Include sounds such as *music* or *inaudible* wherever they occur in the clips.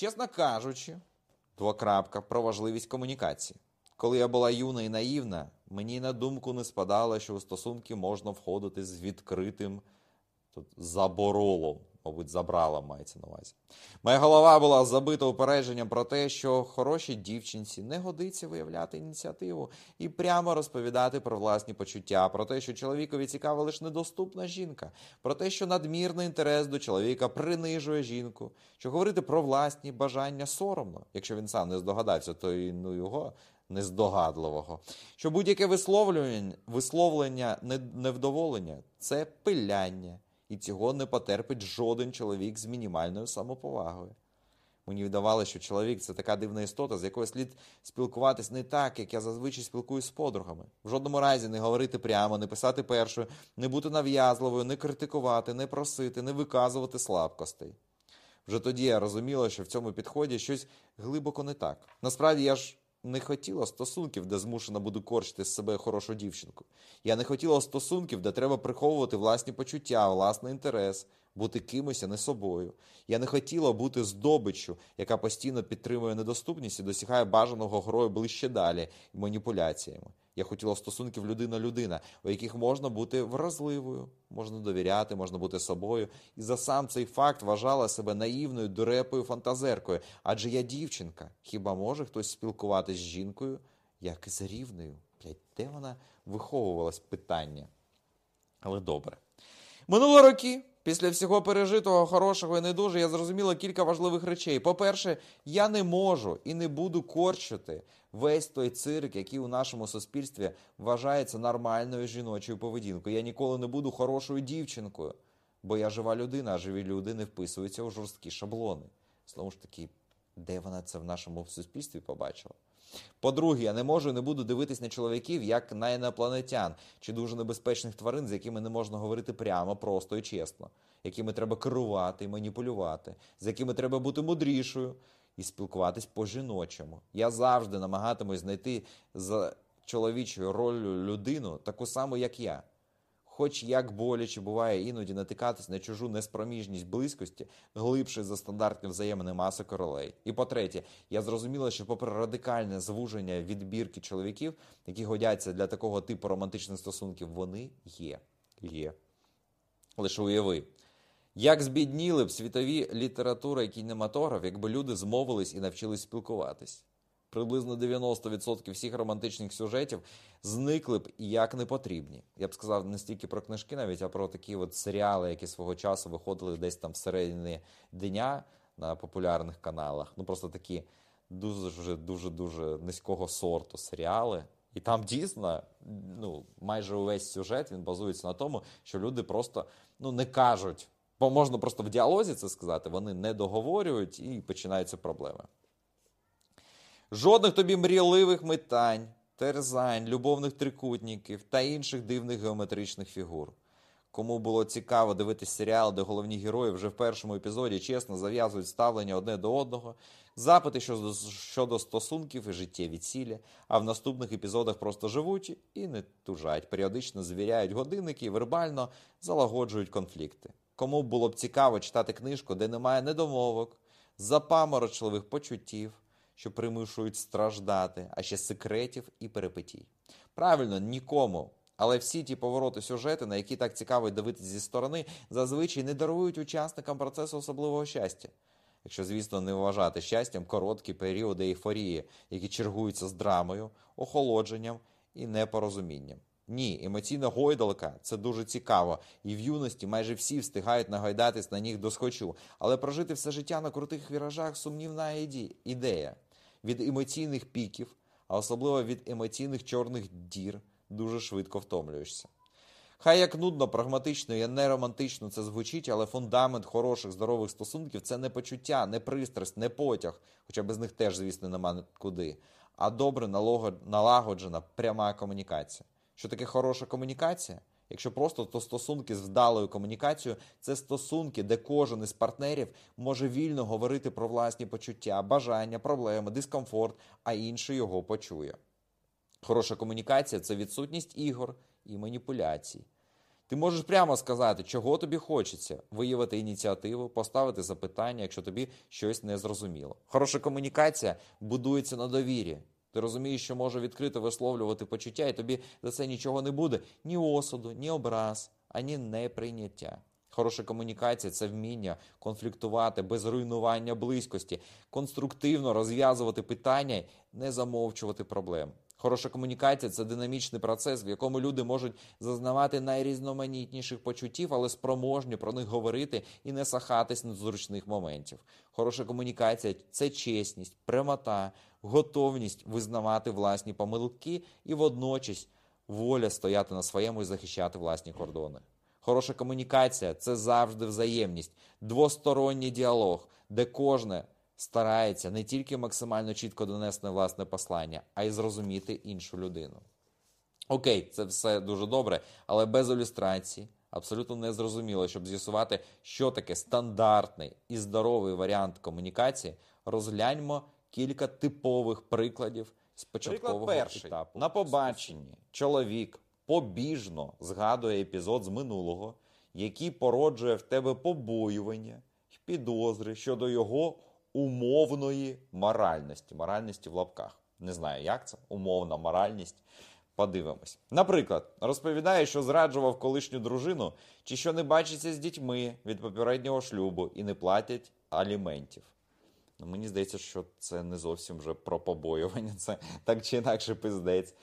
Чесно кажучи, двокрапка про важливість комунікації. Коли я була юна і наївна, мені на думку не спадало, що у стосунки можна входити з відкритим тут, заборолом, мабуть, забрала мається на увазі. Моя голова була забита упередженням про те, що хорошій дівчинці не годиться виявляти ініціативу і прямо розповідати про власні почуття, про те, що чоловікові цікава лише недоступна жінка, про те, що надмірний інтерес до чоловіка принижує жінку, що говорити про власні бажання соромно, якщо він сам не здогадався, то і ну його нездогадливого. Що будь-яке висловлювання, висловлення невдоволення це пиляння, і цього не потерпить жоден чоловік з мінімальною самоповагою. Мені вдавалося, що чоловік це така дивна істота, з якою слід спілкуватись не так, як я зазвичай спілкуюсь з подругами. В жодному разі не говорити прямо, не писати першою, не бути нав'язливою, не критикувати, не просити, не виказувати слабкостей. Вже тоді я розуміла, що в цьому підході щось глибоко не так. Насправді я ж не хотіла стосунків, де змушена буду корчити з себе хорошу дівчинку. Я не хотіла стосунків, де треба приховувати власні почуття, власний інтерес, бути кимось, а не собою. Я не хотіла бути здобиччю, яка постійно підтримує недоступність і досягає бажаного грою ближче далі і маніпуляціями. Я хотіла стосунків людина-людина, у яких можна бути вразливою, можна довіряти, можна бути собою. І за сам цей факт вважала себе наївною, дурепою фантазеркою. Адже я дівчинка. Хіба може хтось спілкуватись з жінкою, як з рівною? Блять, де вона виховувалась питання? Але добре. Минуло роки. Після всього пережитого хорошого і не дуже я зрозуміла кілька важливих речей. По-перше, я не можу і не буду корчити весь той цирк, який у нашому суспільстві вважається нормальною жіночою поведінкою. Я ніколи не буду хорошою дівчинкою, бо я жива людина, а живі люди не вписуються у жорсткі шаблони. Знову ж таки, де вона це в нашому суспільстві побачила? По-друге, я не можу і не буду дивитись на чоловіків як на інопланетян чи дуже небезпечних тварин, з якими не можна говорити прямо, просто і чесно, якими треба керувати і маніпулювати, з якими треба бути мудрішою і спілкуватись по-жіночому. Я завжди намагатимусь знайти за чоловічою ролью людину, таку саму, як я. Хоч як боляче буває іноді натикатись на чужу неспроміжність близькості, глибше за стандартні взаємини маси королей. І по-третє, я зрозуміла, що, попри радикальне звуження відбірки чоловіків, які годяться для такого типу романтичних стосунків, вони є. Є. Лише уяви. Як збідніли б світові література і кінематограф, якби люди змовились і навчились спілкуватись? Приблизно 90% всіх романтичних сюжетів зникли б як не потрібні. Я б сказав не стільки про книжки, навіть а про такі от серіали, які свого часу виходили десь там всередині дня на популярних каналах. Ну просто такі дуже дуже дуже низького сорту серіали. І там дійсно ну, майже увесь сюжет він базується на тому, що люди просто ну, не кажуть, бо можна просто в діалозі це сказати, вони не договорюють і починаються проблеми. Жодних тобі мрійливих метань, терзань, любовних трикутників та інших дивних геометричних фігур. Кому було цікаво дивитись серіал, де головні герої вже в першому епізоді чесно зав'язують ставлення одне до одного, запити щодо, щодо стосунків і життєві цілі, а в наступних епізодах просто живуть і не тужать, періодично звіряють годинники і вербально залагоджують конфлікти. Кому було б цікаво читати книжку, де немає недомовок, запаморочливих почуттів що примушують страждати, а ще секретів і перепитій. Правильно, нікому. Але всі ті повороти сюжети, на які так цікаво дивитися зі сторони, зазвичай не дарують учасникам процесу особливого щастя. Якщо, звісно, не вважати щастям короткі періоди ейфорії, які чергуються з драмою, охолодженням і непорозумінням. Ні, емоційна гойдалка це дуже цікаво, і в юності майже всі встигають нагойдатись на них до схочу, але прожити все життя на крутих віражах сумнівна ідея. Від емоційних піків, а особливо від емоційних чорних дір, дуже швидко втомлюєшся. Хай як нудно, прагматично і не романтично це звучить, але фундамент хороших здорових стосунків це не почуття, не пристрасть, не потяг, хоча без них теж, звісно, нема куди, а добре налагоджена пряма комунікація. Що таке хороша комунікація? Якщо просто то стосунки з вдалою комунікацією, це стосунки, де кожен із партнерів може вільно говорити про власні почуття, бажання, проблеми, дискомфорт, а інший його почує. Хороша комунікація це відсутність ігор і маніпуляцій. Ти можеш прямо сказати, чого тобі хочеться, виявити ініціативу, поставити запитання, якщо тобі щось не зрозуміло. Хороша комунікація будується на довірі. Ти розумієш, що може відкрито висловлювати почуття, і тобі за це нічого не буде ні осуду, ні образ, ані неприйняття. Хороша комунікація це вміння конфліктувати без руйнування близькості, конструктивно розв'язувати питання, не замовчувати проблем. Хороша комунікація це динамічний процес, в якому люди можуть зазнавати найрізноманітніших почуттів, але спроможні про них говорити і не сахатись незручних моментів. Хороша комунікація це чесність, прямота, готовність визнавати власні помилки і водночас воля стояти на своєму і захищати власні кордони. Хороша комунікація це завжди взаємність, двосторонній діалог, де кожне старається не тільки максимально чітко донести власне послання, а й зрозуміти іншу людину. Окей, це все дуже добре, але без ілюстрації абсолютно не зрозуміло, щоб з'ясувати, що таке стандартний і здоровий варіант комунікації, розгляньмо кілька типових прикладів з початкового Приклад перший. етапу. На побаченні чоловік побіжно згадує епізод з минулого, який породжує в тебе побоювання й підозри щодо його умовної моральності. Моральності в лапках. Не знаю, як це. Умовна моральність. Подивимось. Наприклад, розповідає, що зраджував колишню дружину, чи що не бачиться з дітьми від попереднього шлюбу і не платять аліментів. Ну, мені здається, що це не зовсім вже про побоювання, це так чи інакше пиздець.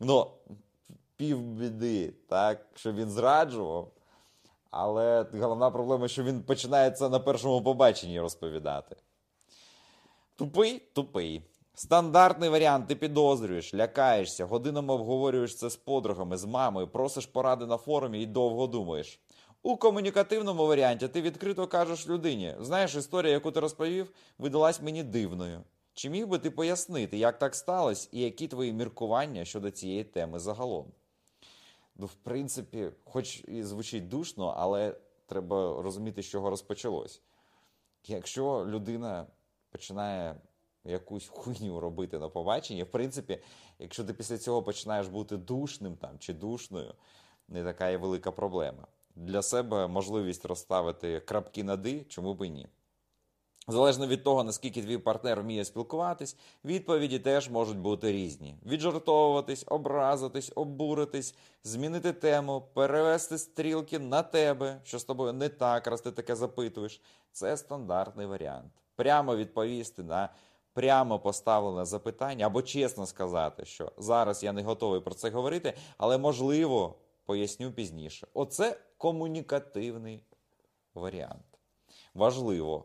Ну, півбіди, так, що він зраджував. Але головна проблема, що він починає це на першому побаченні розповідати. Тупий, тупий. Стандартний варіант, ти підозрюєш, лякаєшся, годинами обговорюєш це з подругами, з мамою, просиш поради на форумі і довго думаєш. У комунікативному варіанті ти відкрито кажеш людині: знаєш, історія, яку ти розповів, видалась мені дивною. Чи міг би ти пояснити, як так сталося, і які твої міркування щодо цієї теми загалом? Ну, в принципі, хоч і звучить душно, але треба розуміти, з чого розпочалось. Якщо людина починає якусь хуйню робити на побаченні, в принципі, якщо ти після цього починаєш бути душним там чи душною, не така і велика проблема. Для себе можливість розставити крапки над «і», чому б і ні. Залежно від того, наскільки твій партнер вміє спілкуватись, відповіді теж можуть бути різні: віджартовуватись, образитись, обуритись, змінити тему, перевести стрілки на тебе, що з тобою не так, раз ти таке запитуєш. Це стандартний варіант. Прямо відповісти на прямо поставлене запитання, або чесно сказати, що зараз я не готовий про це говорити, але можливо поясню пізніше. Оце комунікативний варіант. Важливо.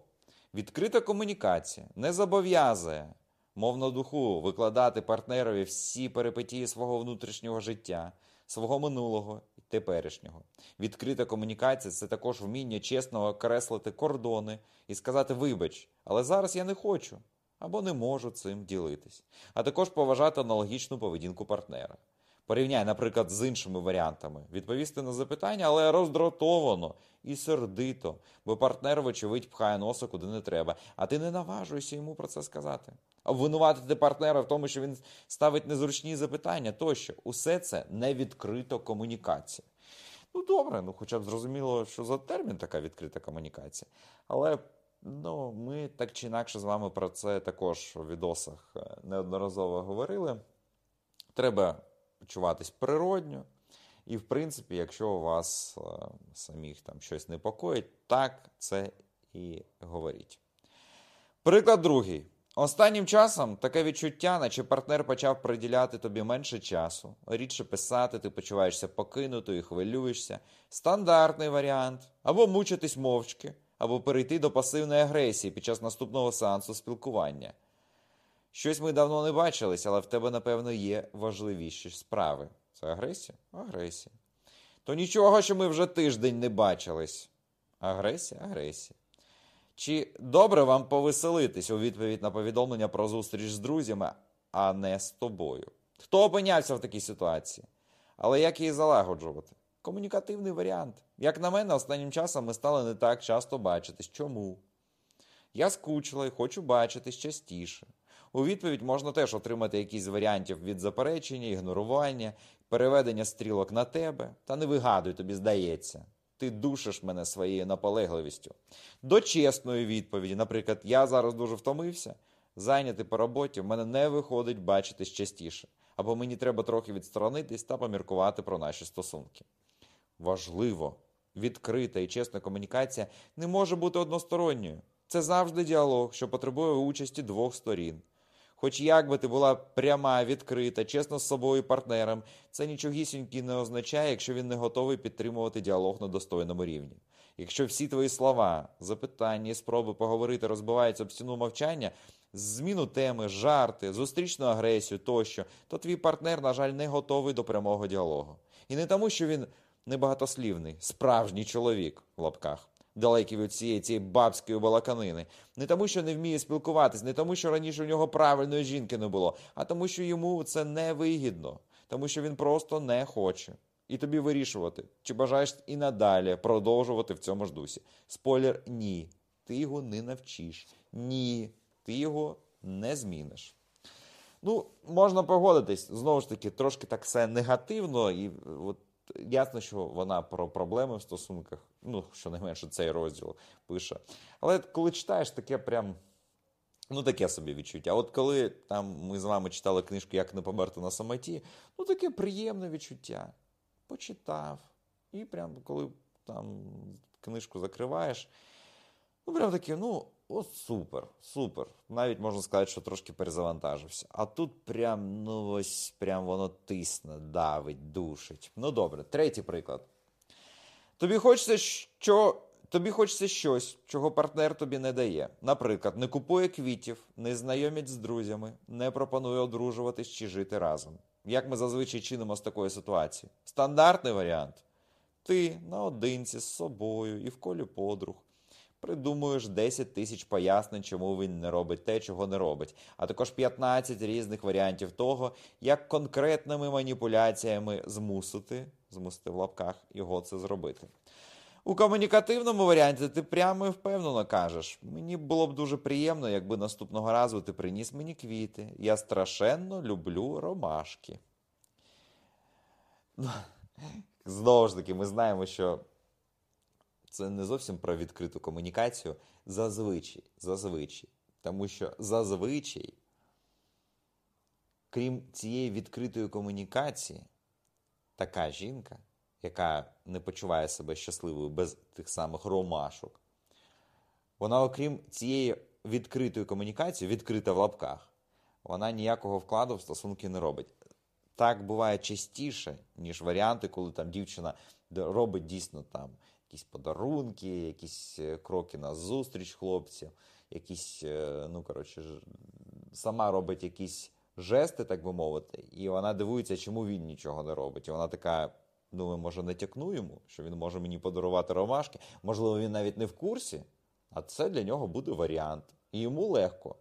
Відкрита комунікація не зобов'язує, мов на духу, викладати партнерові всі перипетії свого внутрішнього життя, свого минулого теперішнього. Відкрита комунікація це також вміння чесно окреслити кордони і сказати вибач, але зараз я не хочу або не можу цим ділитись. А також поважати аналогічну поведінку партнера. Порівняй, наприклад, з іншими варіантами. Відповісти на запитання, але роздратовано і сердито, бо партнер, вочевидь, пхає носа куди не треба, а ти не наважуєшся йому про це сказати. Обвинуватити партнера в тому, що він ставить незручні запитання тощо. Усе це невідкрита комунікація. Ну, добре, ну хоча б зрозуміло, що за термін така відкрита комунікація. Але ну, ми так чи інакше з вами про це також у відосах е, неодноразово говорили. Треба почуватись природньо. І, в принципі, якщо у вас е, самих там щось непокоїть, так це і говоріть. Приклад другий. Останнім часом таке відчуття, наче партнер почав приділяти тобі менше часу, рідше писати, ти почуваєшся покинутою і хвилюєшся. Стандартний варіант. Або мучитись мовчки, або перейти до пасивної агресії під час наступного сеансу спілкування. Щось ми давно не бачились, але в тебе, напевно, є важливіші справи. Це агресія? Агресія. То нічого, що ми вже тиждень не бачились. Агресія? Агресія. Чи добре вам повеселитись у відповідь на повідомлення про зустріч з друзями, а не з тобою? Хто опинявся в такій ситуації? Але як її залагоджувати? Комунікативний варіант. Як на мене, останнім часом ми стали не так часто бачитись. Чому? Я скучила і хочу бачитись частіше. У відповідь можна теж отримати якісь варіантів від заперечення, ігнорування, переведення стрілок на тебе, та не вигадуй, тобі здається. Ти душиш мене своєю наполегливістю. До чесної відповіді, наприклад, я зараз дуже втомився, зайнятий по роботі, в мене не виходить бачитись частіше, або мені треба трохи відсторонитись та поміркувати про наші стосунки. Важливо, відкрита і чесна комунікація не може бути односторонньою. Це завжди діалог, що потребує участі двох сторін. Хоч як би ти була пряма, відкрита, чесна з собою партнером, це нічогісіньки не означає, якщо він не готовий підтримувати діалог на достойному рівні. Якщо всі твої слова, запитання і спроби поговорити розбиваються об стіну мовчання, зміну теми, жарти, зустрічну агресію тощо, то твій партнер, на жаль, не готовий до прямого діалогу. І не тому, що він небагатослівний, справжній чоловік в лапках далекий від цієї цієї бабської балаканини. Не тому, що не вміє спілкуватись, не тому, що раніше у нього правильної жінки не було, а тому, що йому це не вигідно, тому що він просто не хоче. І тобі вирішувати, чи бажаєш і надалі продовжувати в цьому ж дусі. Спойлер, ні. Ти його не навчиш. Ні, ти його не зміниш. Ну, можна погодитись, знову ж таки, трошки так все негативно, і от ясно, що вона про проблеми в стосунках, ну, щонайменше цей розділ пише. Але коли читаєш, таке прям. Ну, таке собі відчуття. От коли там ми з вами читали книжку Як не померти на самоті, ну таке приємне відчуття. Почитав. І прям коли там книжку закриваєш, ну прям таке, ну, о, супер, супер. Навіть можна сказати, що трошки перезавантажився. А тут прям, ну ось, прям воно тисне, давить, душить. Ну добре, третій приклад. Тобі хочеться, що. Тобі хочеться щось, чого партнер тобі не дає. Наприклад, не купує квітів, не знайомить з друзями, не пропонує одружуватись чи жити разом. Як ми зазвичай чинимо з такої ситуації? Стандартний варіант. Ти наодинці з собою і в колі подруг. Придумуєш 10 тисяч пояснень, чому він не робить те, чого не робить, а також 15 різних варіантів того, як конкретними маніпуляціями змусити, змусити в лапках, його це зробити. У комунікативному варіанті ти прямо і впевнено кажеш: мені було б дуже приємно, якби наступного разу ти приніс мені квіти. Я страшенно люблю ромашки. *laughs* Знову ж таки, ми знаємо, що це не зовсім про відкриту комунікацію. Зазвичай, зазвичай. Тому що зазвичай, крім цієї відкритої комунікації, така жінка, яка не почуває себе щасливою без тих самих ромашок, вона, окрім цієї відкритої комунікації, відкрита в лапках, вона ніякого вкладу в стосунки не робить. Так буває частіше, ніж варіанти, коли там дівчина робить дійсно там якісь подарунки, якісь е, кроки на зустріч хлопців, якісь, е, ну коротше, сама робить якісь жести, так би мовити, і вона дивується, чому він нічого не робить. І вона така. Думаю, може, натякну йому, що він може мені подарувати ромашки. Можливо, він навіть не в курсі, а це для нього буде варіант. І йому легко.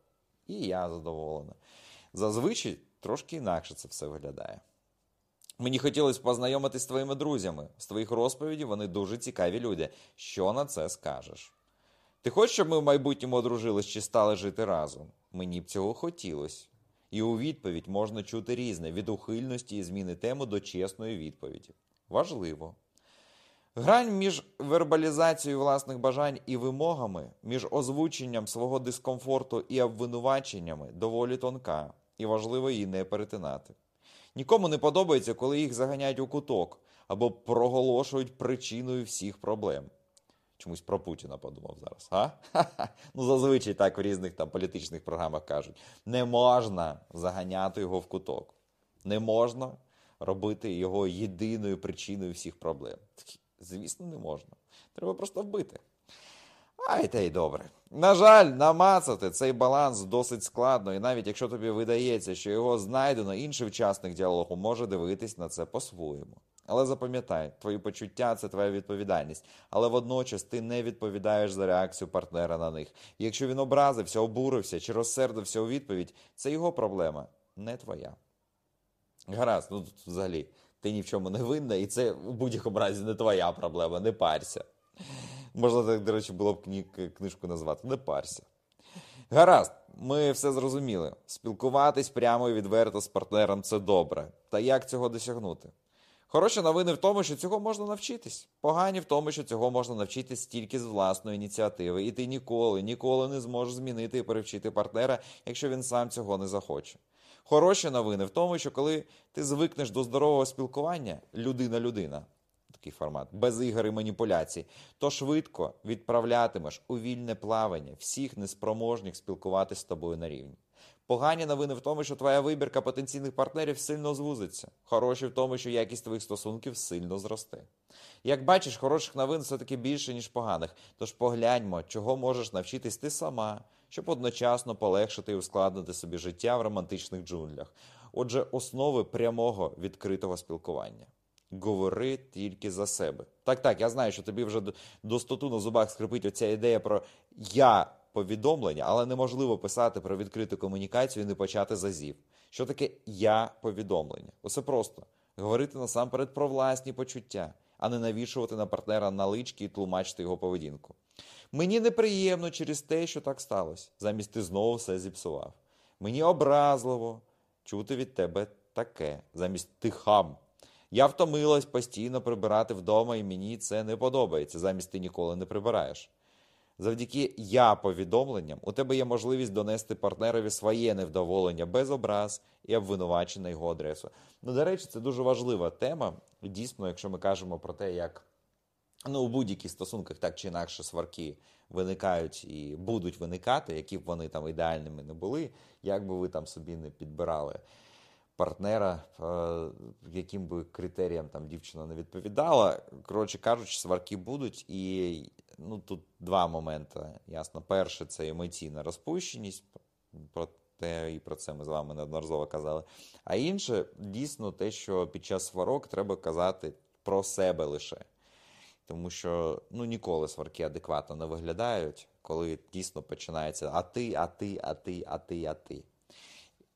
І я задоволена. Зазвичай трошки інакше це все виглядає. Мені хотілося познайомитись з твоїми друзями. З твоїх розповідей вони дуже цікаві люди. Що на це скажеш? Ти хочеш, щоб ми в майбутньому одружились чи стали жити разом? Мені б цього хотілося. І у відповідь можна чути різне від ухильності і зміни теми до чесної відповіді. Важливо. Грань між вербалізацією власних бажань і вимогами, між озвученням свого дискомфорту і обвинуваченнями доволі тонка, і важливо її не перетинати. Нікому не подобається, коли їх заганяють у куток або проголошують причиною всіх проблем. Чомусь про Путіна подумав зараз. а? *laughs* Ну, зазвичай так в різних там політичних програмах кажуть. Не можна заганяти його в куток. Не можна робити його єдиною причиною всіх проблем. Звісно, не можна. Треба просто вбити. Ай та й добре. На жаль, намацати цей баланс досить складно, і навіть якщо тобі видається, що його знайдено, інший учасник діалогу може дивитись на це по-своєму. Але запам'ятай, твої почуття це твоя відповідальність, але водночас ти не відповідаєш за реакцію партнера на них. І якщо він образився, обурився чи розсердився у відповідь, це його проблема, не твоя. Гаразд, ну тут взагалі ти ні в чому не винна, і це у будь-якому разі не твоя проблема, не парся. Можна так, до речі, було б книжку назвати Не парся. Гаразд, ми все зрозуміли. Спілкуватись прямо і відверто з партнером це добре. Та як цього досягнути? Хороші новини в тому, що цього можна навчитись. Погані в тому, що цього можна навчитись тільки з власної ініціативи. І ти ніколи, ніколи не зможеш змінити і перевчити партнера, якщо він сам цього не захоче. Хороші новини в тому, що коли ти звикнеш до здорового спілкування, людина-людина, такий формат, без ігор і маніпуляцій, то швидко відправлятимеш у вільне плавання всіх неспроможних спілкуватись з тобою на рівні. Погані новини в тому, що твоя вибірка потенційних партнерів сильно звузиться. Хороші в тому, що якість твоїх стосунків сильно зросте. Як бачиш, хороших новин все-таки більше, ніж поганих. Тож погляньмо, чого можеш навчитись ти сама, щоб одночасно полегшити і ускладнити собі життя в романтичних джунглях. Отже, основи прямого відкритого спілкування. Говори тільки за себе. Так, так, я знаю, що тобі вже до- стоту на зубах скрипить оця ідея про я повідомлення, але неможливо писати про відкриту комунікацію і не почати з азів. Що таке я повідомлення? Усе просто говорити насамперед про власні почуття, а не навішувати на партнера налички і тлумачити його поведінку. Мені неприємно через те, що так сталося. Замість ти знову все зіпсував. Мені образливо чути від тебе таке, замість ти хам. Я втомилась постійно прибирати вдома, і мені це не подобається, замість ти ніколи не прибираєш. Завдяки я повідомленням у тебе є можливість донести партнерові своє невдоволення без образ і обвинувачень на його адресу. Ну, до речі, це дуже важлива тема. Дійсно, якщо ми кажемо про те, як ну, у будь-яких стосунках так чи інакше сварки виникають і будуть виникати, які б вони там ідеальними не були, як би ви там собі не підбирали партнера, е, яким би критеріям там дівчина не відповідала. Коротше кажучи, сварки будуть, і ну, тут два моменти. Ясно, перше це емоційна розпущеність. Про те і про це ми з вами неодноразово казали. А інше дійсно те, що під час сварок треба казати про себе лише. Тому що ну, ніколи сварки адекватно не виглядають, коли дійсно починається а ти, а ти, а ти, а ти, а ти.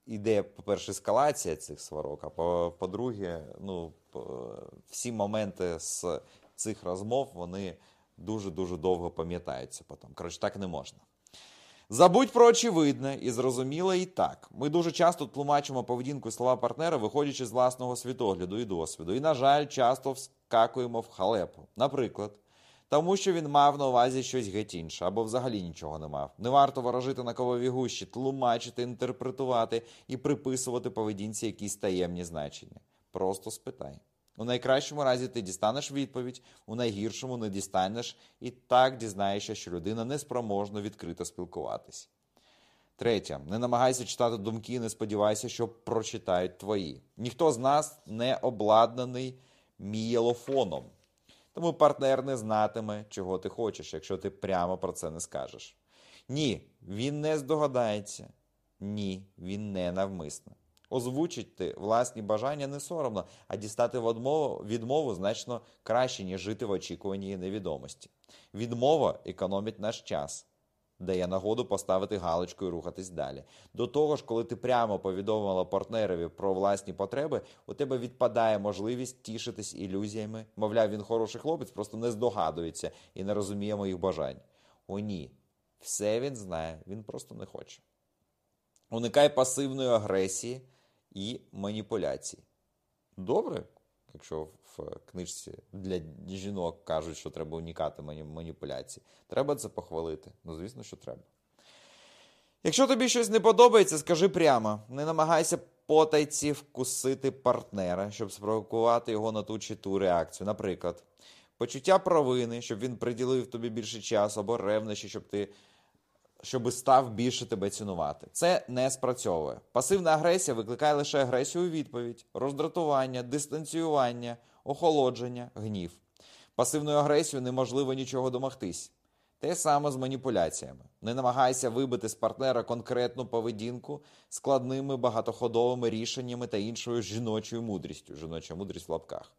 Іде, по-перше, ескалація цих сварок, а по- по-друге, ну, всі моменти з цих розмов вони дуже-дуже довго пам'ятаються потім. Коротше, так не можна. Забудь про очевидне і зрозуміле і так. Ми дуже часто тлумачимо поведінку і слова партнера, виходячи з власного світогляду і досвіду. І, на жаль, часто вскакуємо в халепу. Наприклад, тому що він мав на увазі щось геть інше, або взагалі нічого не мав. Не варто ворожити на ковові гущі, тлумачити, інтерпретувати і приписувати поведінці якісь таємні значення. Просто спитай. У найкращому разі ти дістанеш відповідь, у найгіршому не дістанеш і так дізнаєшся, що людина неспроможна відкрито спілкуватись. Третє, не намагайся читати думки, не сподівайся, що прочитають твої. Ніхто з нас не обладнаний мієлофоном. Тому партнер не знатиме, чого ти хочеш, якщо ти прямо про це не скажеш. Ні, він не здогадається. Ні, він не навмисно. Озвучити власні бажання не соромно, а дістати відмову, відмову значно краще, ніж жити в очікуванні невідомості. Відмова економить наш час, дає нагоду поставити галочку і рухатись далі. До того ж, коли ти прямо повідомила партнерові про власні потреби, у тебе відпадає можливість тішитись ілюзіями. Мовляв, він хороший хлопець, просто не здогадується і не розуміє моїх бажань. О, ні. Все він знає, він просто не хоче. Уникай пасивної агресії і маніпуляцій. Добре, якщо в книжці для жінок кажуть, що треба уникати мані- маніпуляцій. Треба це похвалити. Ну, звісно, що треба. Якщо тобі щось не подобається, скажи прямо. Не намагайся потайці вкусити партнера, щоб спровокувати його на ту чи ту реакцію. Наприклад, почуття провини, щоб він приділив тобі більше часу, або ревнощі, щоб ти щоби став більше тебе цінувати. Це не спрацьовує. Пасивна агресія викликає лише агресію у відповідь, роздратування, дистанціювання, охолодження, гнів. Пасивною агресією неможливо нічого домогтись. Те саме з маніпуляціями. Не намагайся вибити з партнера конкретну поведінку складними багатоходовими рішеннями та іншою жіночою мудрістю. Жіноча мудрість в лапках.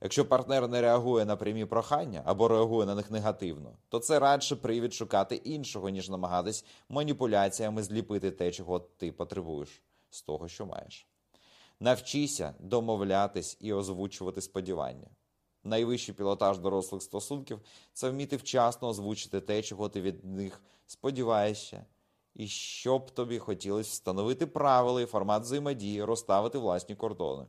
Якщо партнер не реагує на прямі прохання або реагує на них негативно, то це радше привід шукати іншого, ніж намагатись маніпуляціями зліпити те, чого ти потребуєш з того, що маєш. Навчися домовлятись і озвучувати сподівання. Найвищий пілотаж дорослих стосунків це вміти вчасно озвучити те, чого ти від них сподіваєшся, і що б тобі хотілося встановити правила і формат взаємодії, розставити власні кордони.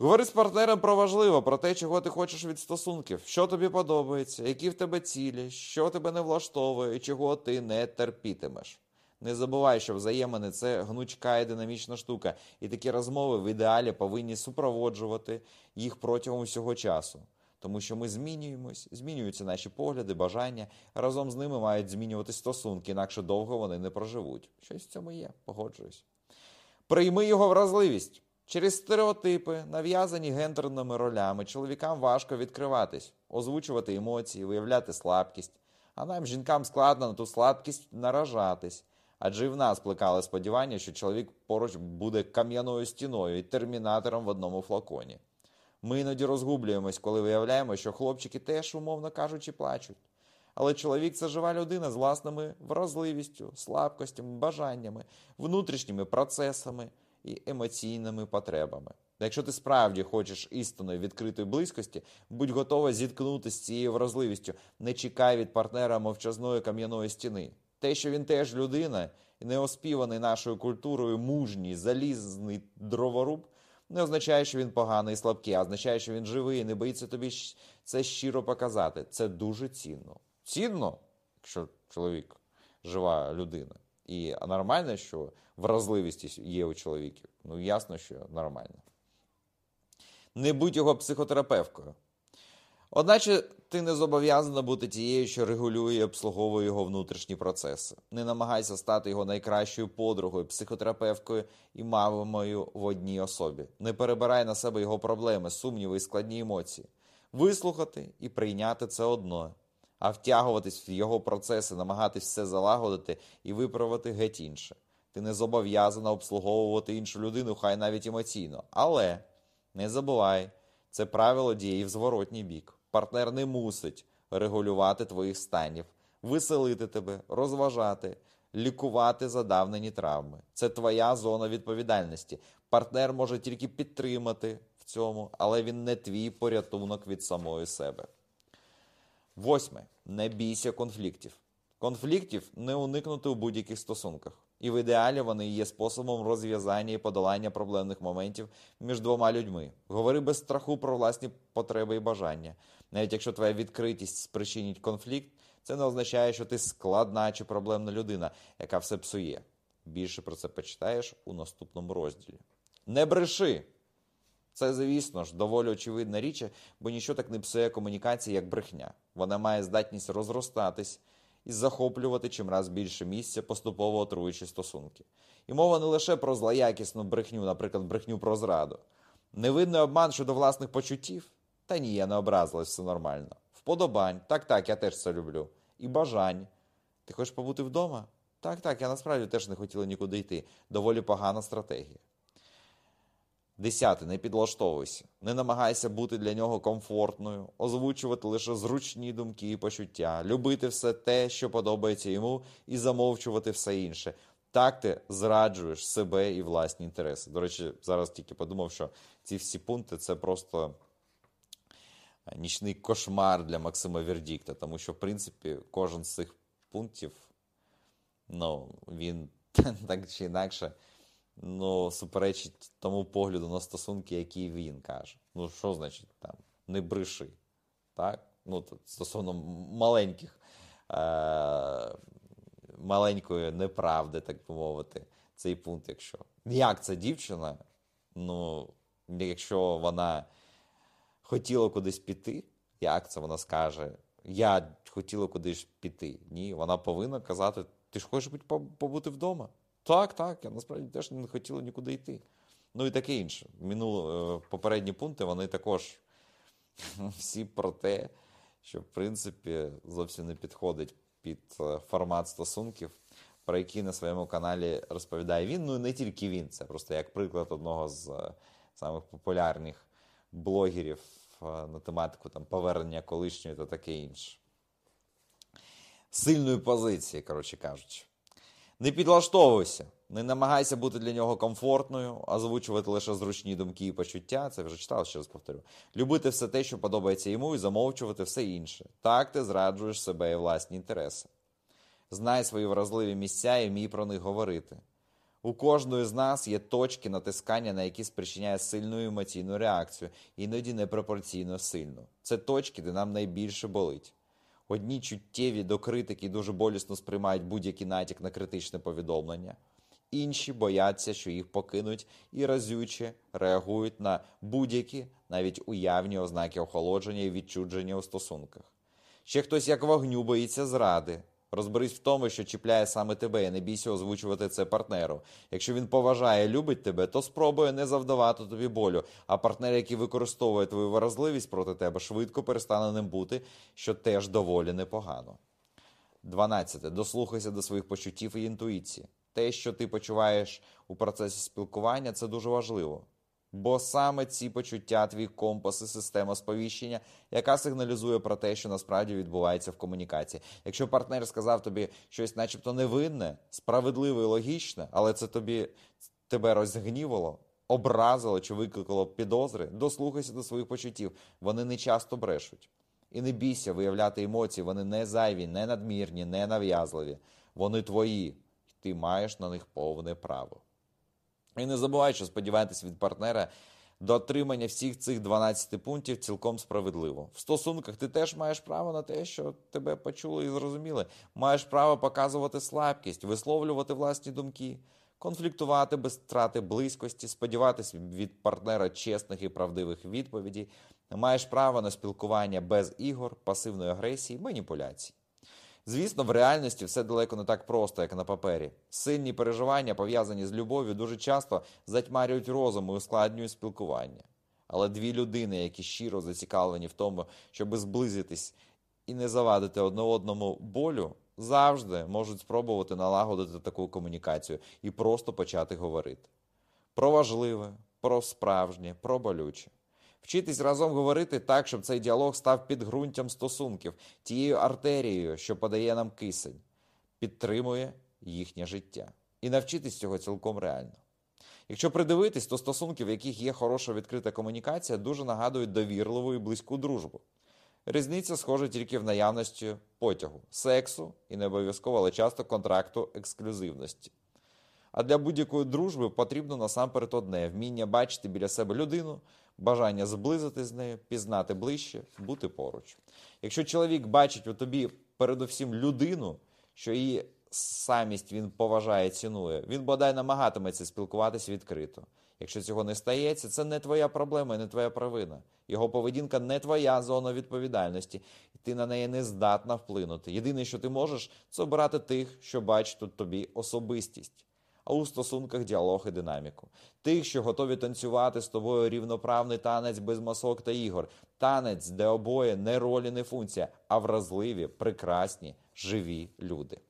Говори з партнером про важливе, про те, чого ти хочеш від стосунків, що тобі подобається, які в тебе цілі, що тебе не влаштовує чого ти не терпітимеш. Не забувай, що взаємини це гнучка і динамічна штука, і такі розмови в ідеалі повинні супроводжувати їх протягом усього часу. Тому що ми змінюємось, змінюються наші погляди, бажання. Разом з ними мають змінюватись стосунки, інакше довго вони не проживуть. Щось в цьому є, погоджуюсь. Прийми його вразливість. Через стереотипи, нав'язані гендерними ролями, чоловікам важко відкриватись, озвучувати емоції, виявляти слабкість. А нам, жінкам, складно на ту слабкість наражатись. Адже і в нас плекали сподівання, що чоловік поруч буде кам'яною стіною і термінатором в одному флаконі. Ми іноді розгублюємось, коли виявляємо, що хлопчики теж, умовно кажучи, плачуть. Але чоловік це жива людина з власними вразливістю, слабкостями, бажаннями, внутрішніми процесами і емоційними потребами. Якщо ти справді хочеш істинної відкритої близькості, будь готова зіткнутися з цією вразливістю. Не чекай від партнера мовчазної кам'яної стіни. Те, що він теж людина і не оспіваний нашою культурою мужній, залізний дроворуб, не означає, що він поганий і слабкий, а означає, що він живий і не боїться тобі це щиро показати. Це дуже цінно. Цінно, якщо чоловік жива людина. І нормально, що вразливість є у чоловіків. Ну, ясно, що нормально. Не будь його психотерапевткою. Одначе ти не зобов'язана бути тією, що регулює і обслуговує його внутрішні процеси. Не намагайся стати його найкращою подругою, психотерапевткою і мамою в одній особі. Не перебирай на себе його проблеми, сумніви і складні емоції. Вислухати і прийняти це одно, а втягуватись в його процеси, намагатись все залагодити і виправити геть інше. Ти не зобов'язана обслуговувати іншу людину, хай навіть емоційно. Але не забувай, це правило діє в зворотній бік. Партнер не мусить регулювати твоїх станів, веселити тебе, розважати, лікувати задавнені травми. Це твоя зона відповідальності. Партнер може тільки підтримати в цьому, але він не твій порятунок від самої себе. Восьме. Не бійся конфліктів. Конфліктів не уникнути у будь-яких стосунках. І в ідеалі вони є способом розв'язання і подолання проблемних моментів між двома людьми. Говори без страху про власні потреби і бажання. Навіть якщо твоя відкритість спричинить конфлікт, це не означає, що ти складна чи проблемна людина, яка все псує. Більше про це почитаєш у наступному розділі. Не бреши! Це, звісно ж, доволі очевидна річ, бо нічого так не псує комунікації, як брехня. Вона має здатність розростатись і захоплювати чимраз більше місця, поступово отруючи стосунки. І мова не лише про злоякісну брехню, наприклад, брехню про зраду. Невинний обман щодо власних почуттів. Та ні, я не образилась, все нормально. Вподобань. Так, так, я теж це люблю. І бажань. Ти хочеш побути вдома? Так, так, я насправді теж не хотіла нікуди йти. Доволі погана стратегія. Десяте, не підлаштовуйся. Не намагайся бути для нього комфортною, озвучувати лише зручні думки і почуття, любити все те, що подобається йому, і замовчувати все інше. Так ти зраджуєш себе і власні інтереси. До речі, зараз тільки подумав, що ці всі пункти це просто нічний кошмар для Максима Вердікта, тому що, в принципі, кожен з цих пунктів, ну, він *laughs* так чи інакше ну, суперечить тому погляду на стосунки, які він каже. Ну, що значить там? Не бреши. Так? Ну, Стосовно маленьких, е- маленької неправди, так би мовити, цей пункт, якщо. Як ця дівчина, ну, якщо вона хотіла кудись піти, як це вона скаже? Я хотіла кудись піти. Ні, вона повинна казати: ти ж хочеш побути вдома? Так, так, я насправді теж не хотіла нікуди йти. Ну і таке інше. Минуло е, попередні пункти, вони також *laughs* всі про те, що в принципі зовсім не підходить під е, формат стосунків, про які на своєму каналі розповідає він. Ну і не тільки він, це просто як приклад одного з е, самих популярних блогерів на тематику там, повернення колишньої та таке інше. Сильної позиції, коротше кажучи. Не підлаштовуйся, не намагайся бути для нього комфортною, озвучувати лише зручні думки і почуття. Це вже читав, ще раз повторю. Любити все те, що подобається йому, і замовчувати все інше. Так ти зраджуєш себе і власні інтереси. Знай свої вразливі місця і вмій про них говорити. У кожної з нас є точки натискання, на які спричиняє сильну емоційну реакцію, іноді непропорційно сильну. Це точки, де нам найбільше болить. Одні чуттєві до критики дуже болісно сприймають будь-який натяк на критичне повідомлення, інші бояться, що їх покинуть, і разюче реагують на будь-які, навіть уявні ознаки охолодження і відчудження у стосунках. Ще хтось як вогню боїться зради. Розберись в тому, що чіпляє саме тебе, і не бійся озвучувати це партнеру. Якщо він поважає, любить тебе, то спробує не завдавати тобі болю. А партнер, який використовує твою вразливість проти тебе, швидко перестане ним бути, що теж доволі непогано. 12. Дослухайся до своїх почуттів і інтуїції. Те, що ти почуваєш у процесі спілкування, це дуже важливо. Бо саме ці почуття, твій компас і система сповіщення, яка сигналізує про те, що насправді відбувається в комунікації. Якщо партнер сказав тобі щось, начебто невинне, справедливе і логічне, але це тобі тебе розгнівало, образило чи викликало підозри, дослухайся до своїх почуттів. Вони не часто брешуть. І не бійся виявляти емоції, вони не зайві, не надмірні, не нав'язливі. Вони твої, ти маєш на них повне право. І не забувай, що сподіватися від партнера до отримання всіх цих 12 пунктів цілком справедливо. В стосунках ти теж маєш право на те, що тебе почули і зрозуміли. Маєш право показувати слабкість, висловлювати власні думки, конфліктувати без втрати близькості, сподіватися від партнера чесних і правдивих відповідей. Маєш право на спілкування без ігор, пасивної агресії, маніпуляцій. Звісно, в реальності все далеко не так просто, як на папері. Сильні переживання, пов'язані з любов'ю, дуже часто затьмарюють розум і ускладнюють спілкування. Але дві людини, які щиро зацікавлені в тому, щоб зблизитись і не завадити одне одному болю, завжди можуть спробувати налагодити таку комунікацію і просто почати говорити. Про важливе, про справжнє, про болюче. Вчитись разом говорити так, щоб цей діалог став підґрунтям стосунків, тією артерією, що подає нам кисень, підтримує їхнє життя. І навчитись цього цілком реально. Якщо придивитись, то стосунки, в яких є хороша відкрита комунікація, дуже нагадують довірливу і близьку дружбу. Різниця схожа тільки в наявності потягу, сексу і не обов'язково, але часто контракту ексклюзивності. А для будь-якої дружби потрібно насамперед одне вміння бачити біля себе людину, бажання зблизити з нею, пізнати ближче, бути поруч. Якщо чоловік бачить у тобі передусім людину, що її самість він поважає, цінує, він бодай намагатиметься спілкуватися відкрито. Якщо цього не стається, це не твоя проблема і не твоя провина. Його поведінка не твоя зона відповідальності, і ти на неї не здатна вплинути. Єдине, що ти можеш, це обирати тих, що бачать тут тобі особистість а у стосунках діалог і динаміку. Тих, що готові танцювати з тобою рівноправний танець без масок та ігор, танець, де обоє не ролі, не функція, а вразливі, прекрасні, живі люди.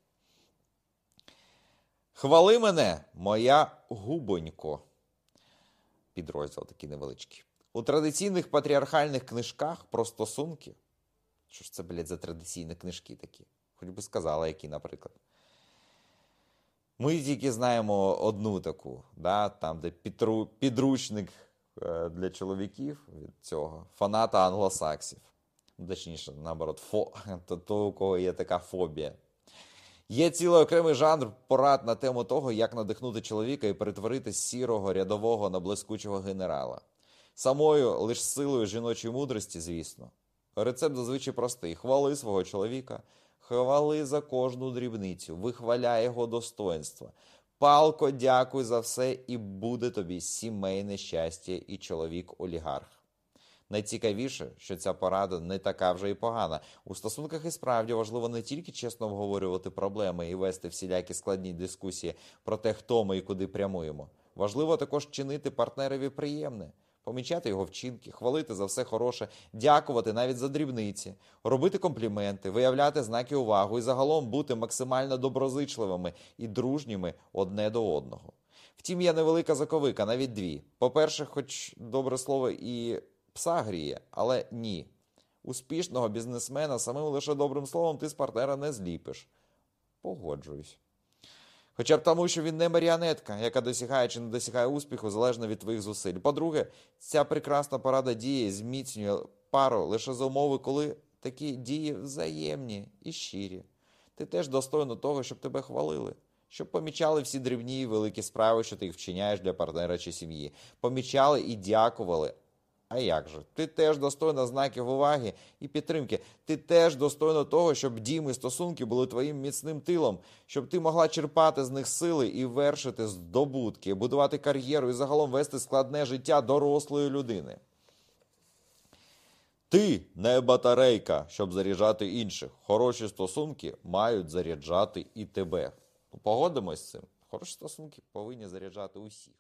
Хвали мене, моя губонько. Підрозділ такий невеличкий. У традиційних патріархальних книжках про стосунки. Що ж це, блядь, за традиційні книжки такі? Хоч би сказала, які, наприклад. Ми тільки знаємо одну таку, да, там, де підру, підручник е, для чоловіків від цього, фаната англосаксів. Точніше, наоборот, фо, *laughs* то, то, у кого є така фобія. Є цілий окремий жанр порад на тему того, як надихнути чоловіка і перетворити сірого рядового на блискучого генерала. Самою лише силою жіночої мудрості, звісно. Рецепт зазвичай простий: хвали свого чоловіка, Хвали за кожну дрібницю, вихваляй його достоинства. Палко, дякуй за все, і буде тобі сімейне щастя і чоловік-олігарх. Найцікавіше, що ця порада не така вже і погана. У стосунках і справді важливо не тільки чесно обговорювати проблеми і вести всілякі складні дискусії про те, хто ми і куди прямуємо. Важливо також чинити партнерові приємне помічати його вчинки, хвалити за все хороше, дякувати навіть за дрібниці, робити компліменти, виявляти знаки уваги і загалом бути максимально доброзичливими і дружніми одне до одного. Втім, є невелика заковика, навіть дві. По-перше, хоч добре слово і пса гріє, але ні. Успішного бізнесмена самим лише добрим словом ти з партнера не зліпиш. Погоджуюсь. Хоча б тому, що він не маріонетка, яка досягає чи не досягає успіху залежно від твоїх зусиль. По-друге, ця прекрасна порада дії зміцнює пару лише за умови, коли такі дії взаємні і щирі. Ти теж достойна того, щоб тебе хвалили. Щоб помічали всі дрібні і великі справи, що ти їх вчиняєш для партнера чи сім'ї. Помічали і дякували. А як же? Ти теж достойна знаків уваги і підтримки. Ти теж достойна того, щоб дім і стосунки були твоїм міцним тилом, щоб ти могла черпати з них сили і вершити здобутки, будувати кар'єру і загалом вести складне життя дорослої людини. Ти не батарейка, щоб заряджати інших. Хороші стосунки мають заряджати і тебе. Погодимось з цим. Хороші стосунки повинні заряджати усіх.